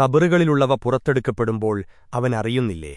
കബറുകളിലുള്ളവ പുറത്തെടുക്കപ്പെടുമ്പോൾ അവൻ അറിയുന്നില്ലേ?